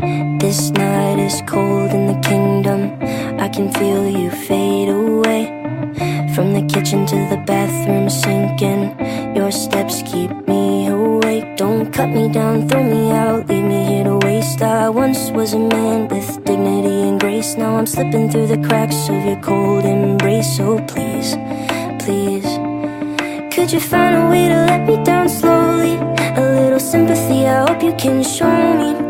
This night is cold in the kingdom. I can feel you fade away. From the kitchen to the bathroom sinking. Your steps keep me awake. Don't cut me down, throw me out, leave me here to waste. I once was a man with dignity and grace. Now I'm slipping through the cracks of your cold embrace. So please, please. Could you find a way to let me down slowly? A little sympathy, I hope you can show me.